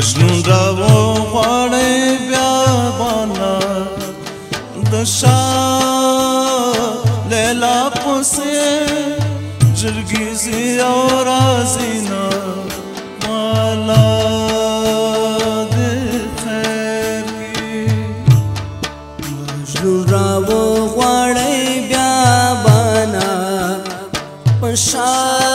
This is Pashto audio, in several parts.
مجنون را و غواړې بیا بانا د شاه لیلا پسې جرګیزي او رازینا مالا شاه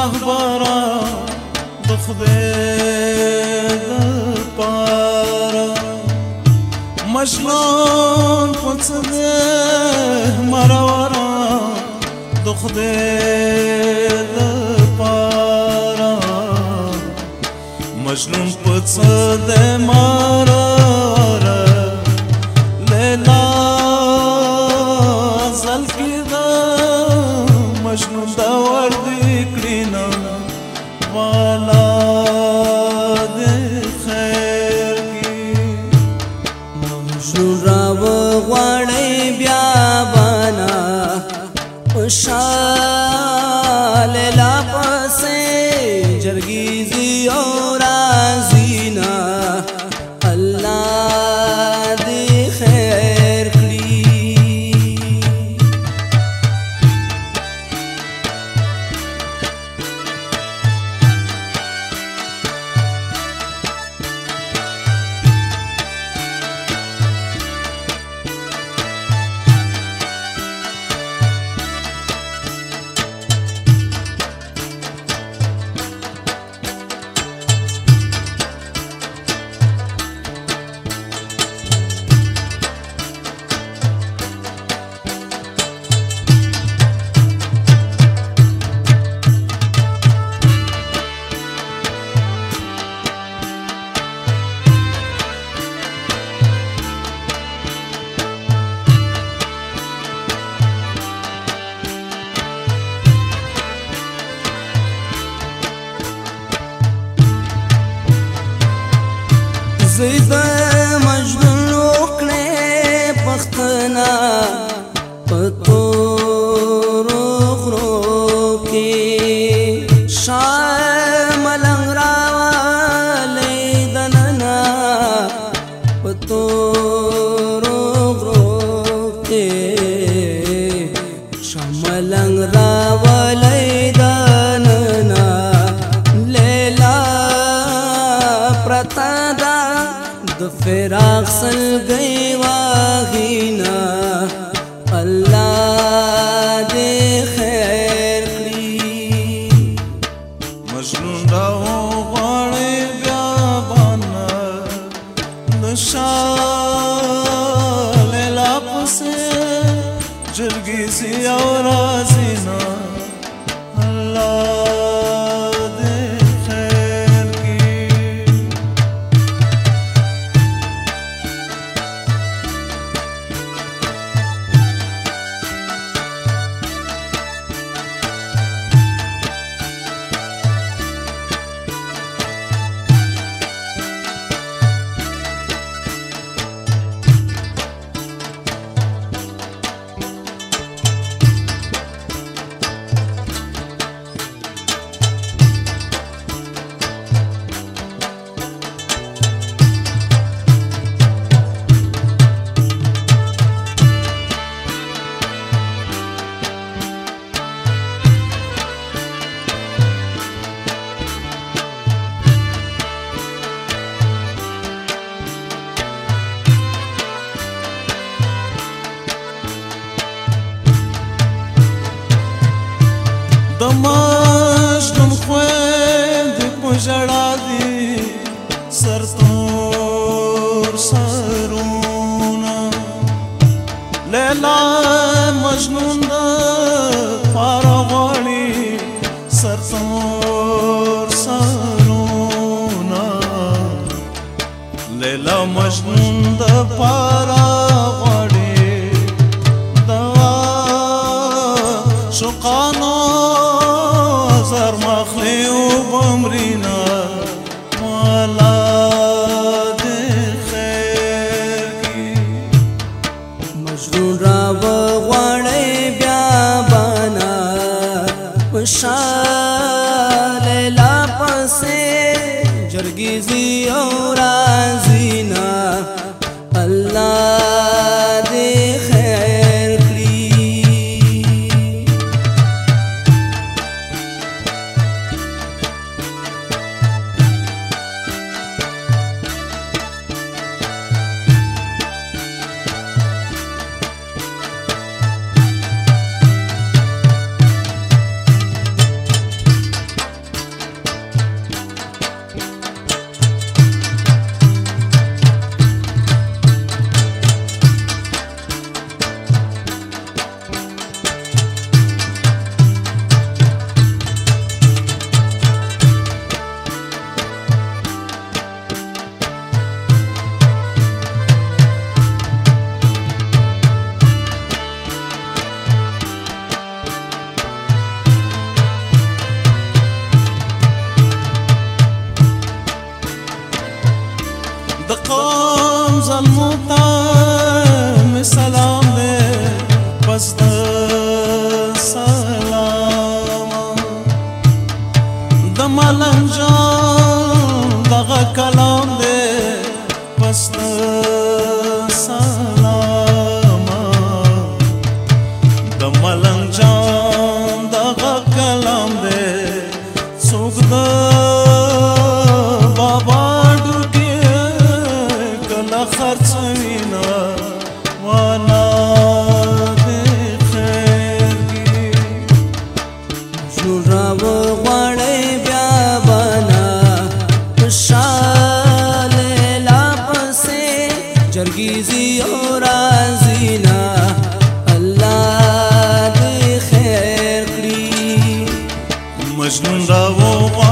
مهبرة بخذيد الطارة ما شلون فتصده مرة ورا بخذيد الطارة ما شلون مرة بیا بنا خوشاله কে র د ماشتم خويند په جړا دي سر تور سرونه لیلا مجنون ده اخلي وبعمرنا مولاد خیر کی مجنون را وغوړې بیا بنا وشاله لا پسې جرګي زی او راز Malanca جرګي زی او رازینا الله دې خیر کړی مجنون راو